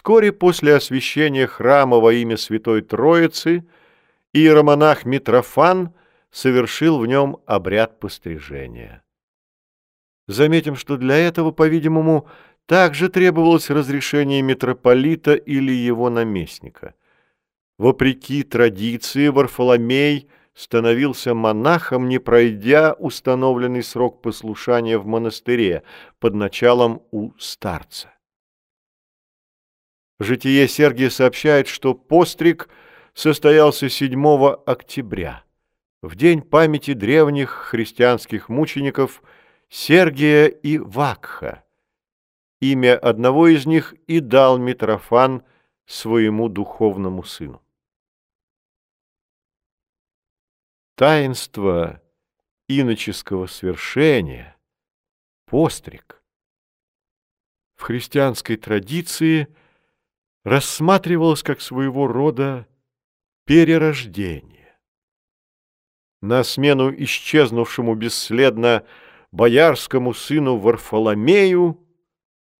Вскоре после освящения храма во имя Святой Троицы иеромонах Митрофан совершил в нем обряд пострижения. Заметим, что для этого, по-видимому, также требовалось разрешение митрополита или его наместника. Вопреки традиции Варфоломей становился монахом, не пройдя установленный срок послушания в монастыре под началом у старца. Житие Сергия сообщает, что постриг состоялся 7 октября, в день памяти древних христианских мучеников Сергия и Вакха. Имя одного из них и дал Митрофан своему духовному сыну. Таинство иноческого свершения, постриг, в христианской традиции – рассматривалось как своего рода перерождение. На смену исчезнувшему бесследно боярскому сыну Варфоломею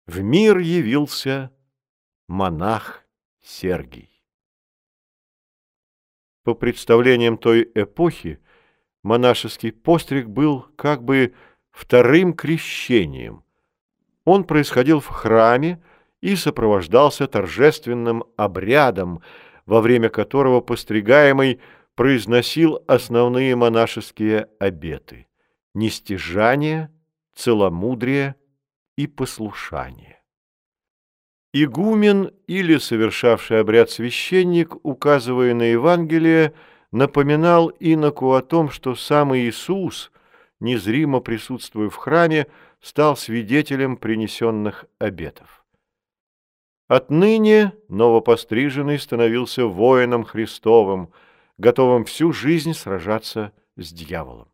в мир явился монах Сергий. По представлениям той эпохи, монашеский постриг был как бы вторым крещением. Он происходил в храме, и сопровождался торжественным обрядом, во время которого постригаемый произносил основные монашеские обеты – нестяжание, целомудрие и послушание. Игумен или совершавший обряд священник, указывая на Евангелие, напоминал иноку о том, что сам Иисус, незримо присутствуя в храме, стал свидетелем принесенных обетов. Отныне новопостриженный становился воином Христовым, готовым всю жизнь сражаться с дьяволом.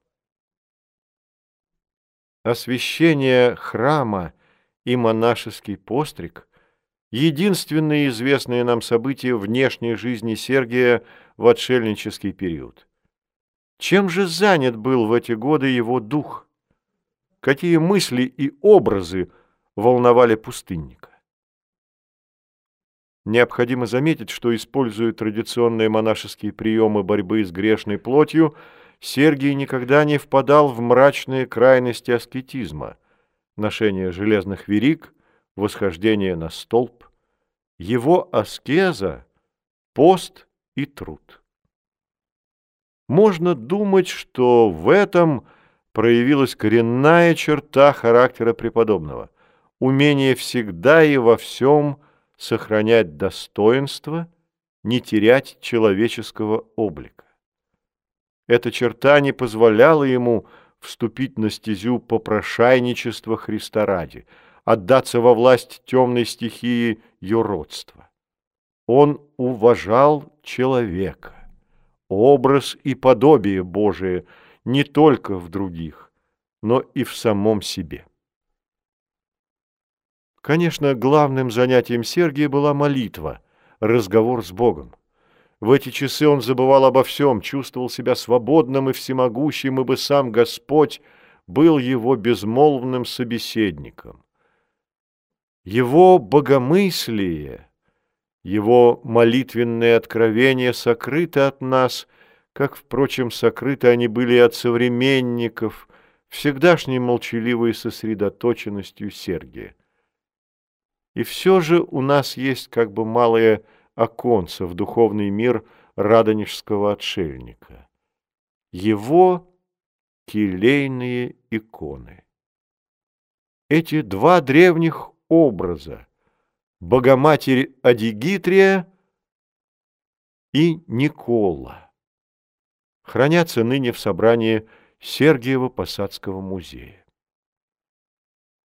Освящение храма и монашеский постриг – единственные известные нам события внешней жизни Сергия в отшельнический период. Чем же занят был в эти годы его дух? Какие мысли и образы волновали пустынника? Необходимо заметить, что, используя традиционные монашеские приемы борьбы с грешной плотью, Сергий никогда не впадал в мрачные крайности аскетизма, ношение железных вериг, восхождение на столб. Его аскеза – пост и труд. Можно думать, что в этом проявилась коренная черта характера преподобного – умение всегда и во всем – сохранять достоинство, не терять человеческого облика. Эта черта не позволяла ему вступить на стезю попрошайничества Христа ради, отдаться во власть темной стихии юродства. Он уважал человека, образ и подобие Божие не только в других, но и в самом себе. Конечно, главным занятием Сергия была молитва, разговор с Богом. В эти часы он забывал обо всем, чувствовал себя свободным и всемогущим, ибо сам Господь был его безмолвным собеседником. Его богомыслие, его молитвенные откровения сокрыты от нас, как, впрочем, сокрыты они были от современников, всегдашней молчаливой сосредоточенностью Сергия. И все же у нас есть как бы малое оконце в духовный мир радонежского отшельника. Его келейные иконы. Эти два древних образа – Богоматерь Адигитрия и Никола – хранятся ныне в собрании Сергиево-Посадского музея.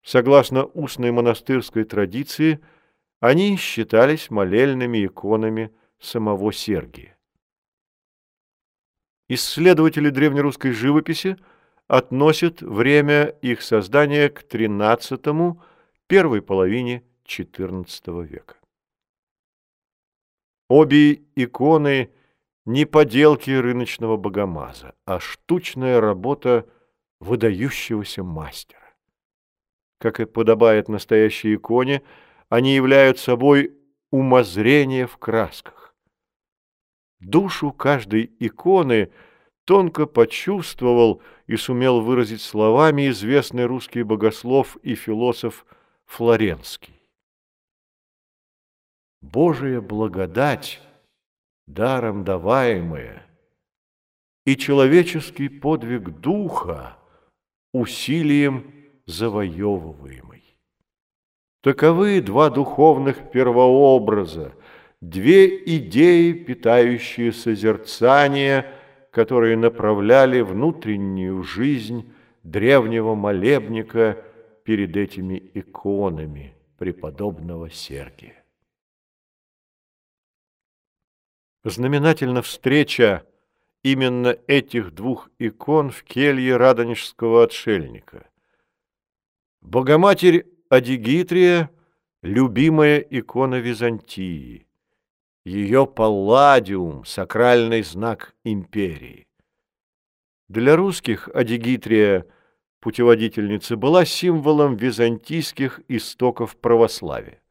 Согласно устной монастырской традиции, они считались молельными иконами самого Сергия. Исследователи древнерусской живописи относят время их создания к XIII, первой половине XIV века. Обе иконы не поделки рыночного богомаза, а штучная работа выдающегося мастера. Как и подобает настоящей иконе, они являют собой умозрение в красках. Душу каждой иконы тонко почувствовал и сумел выразить словами известный русский богослов и философ Флоренский. Божия благодать, даром даваемая, и человеческий подвиг духа усилием завоевываемый. Таковы два духовных первообраза, две идеи, питающие созерцание, которые направляли внутреннюю жизнь древнего молебника перед этими иконами преподобного Сергия. Знаменательна встреча именно этих двух икон в келье радонежского отшельника. Богоматерь Адигитрия – любимая икона Византии. Ее палладиум – сакральный знак империи. Для русских Адигитрия, путеводительница, была символом византийских истоков православия.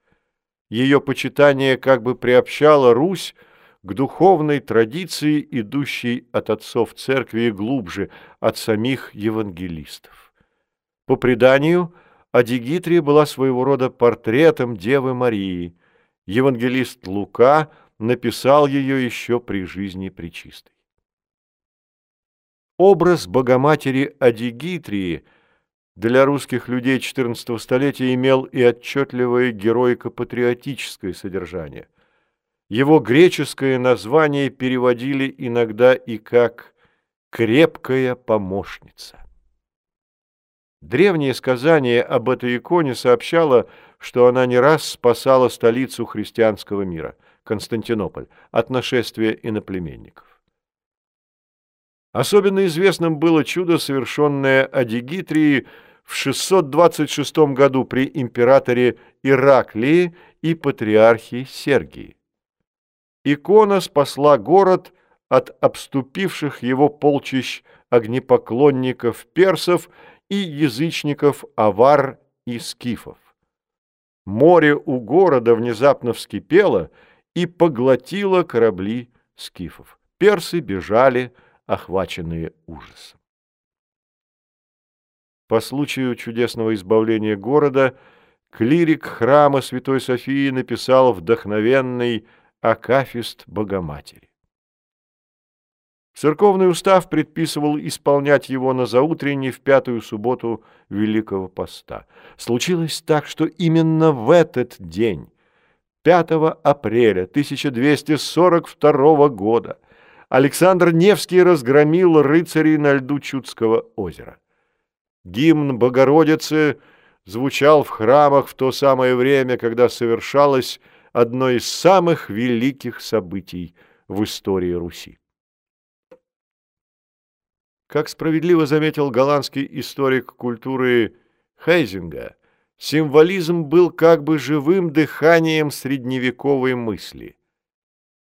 Ее почитание как бы приобщало Русь к духовной традиции, идущей от отцов церкви и глубже, от самих евангелистов. По преданию, Адигитрия была своего рода портретом Девы Марии. Евангелист Лука написал ее еще при жизни Пречистой. Образ Богоматери Адигитрии для русских людей XIV столетия имел и отчетливое героико-патриотическое содержание. Его греческое название переводили иногда и как «крепкая помощница». Древнее сказание об этой иконе сообщало, что она не раз спасала столицу христианского мира, Константинополь, от нашествия иноплеменников. Особенно известным было чудо, совершенное Адигитрии в 626 году при императоре Ираклии и патриархе Сергии. Икона спасла город от обступивших его полчищ огнепоклонников персов и язычников авар и скифов. Море у города внезапно вскипело и поглотило корабли скифов. Персы бежали, охваченные ужасом. По случаю чудесного избавления города клирик храма Святой Софии написал вдохновенный Акафист Богоматери. Церковный устав предписывал исполнять его на заутренне в пятую субботу Великого Поста. Случилось так, что именно в этот день, 5 апреля 1242 года, Александр Невский разгромил рыцарей на льду Чудского озера. Гимн Богородицы звучал в храмах в то самое время, когда совершалось одно из самых великих событий в истории Руси. Как справедливо заметил голландский историк культуры Хейзинга, символизм был как бы живым дыханием средневековой мысли.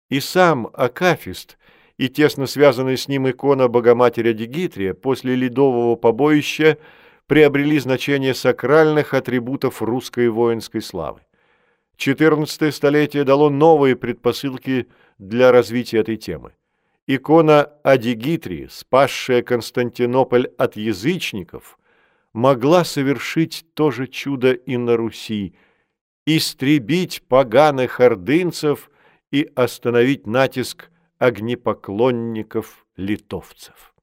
И сам Акафист и тесно связанная с ним икона Богоматери Дигитрия после ледового побоища приобрели значение сакральных атрибутов русской воинской славы. XIV столетие дало новые предпосылки для развития этой темы. Икона Адигитрии, спасшая Константинополь от язычников, могла совершить то же чудо и на Руси, истребить поганых ордынцев и остановить натиск огнепоклонников литовцев.